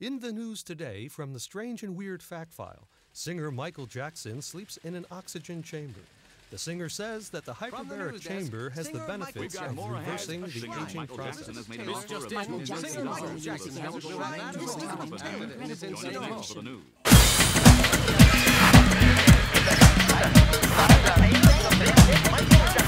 In the news today, from the strange and weird fact file, singer Michael Jackson sleeps in an oxygen chamber. The singer says that the hyperbaric the chamber has the benefits of reversing the aging Michael process. Jackson has made an offer of Michael Jackson. Michael Jackson has a shrine. The news. Michael Jackson.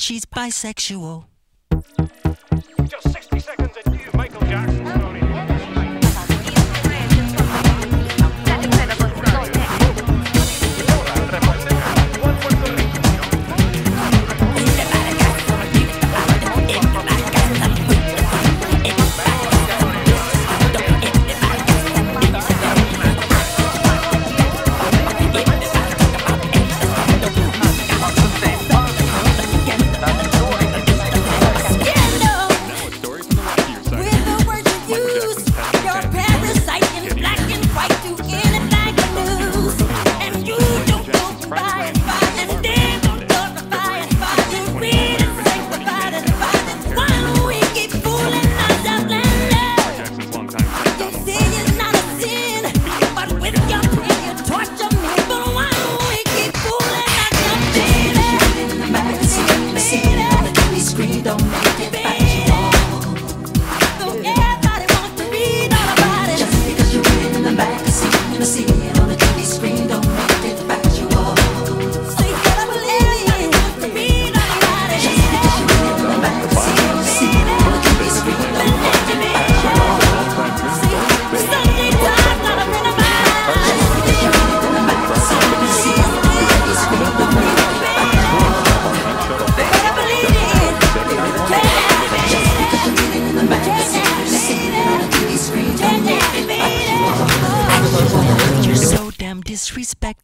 she's bisexual. Just 60 seconds and you, Michael Jackson. fantasy respect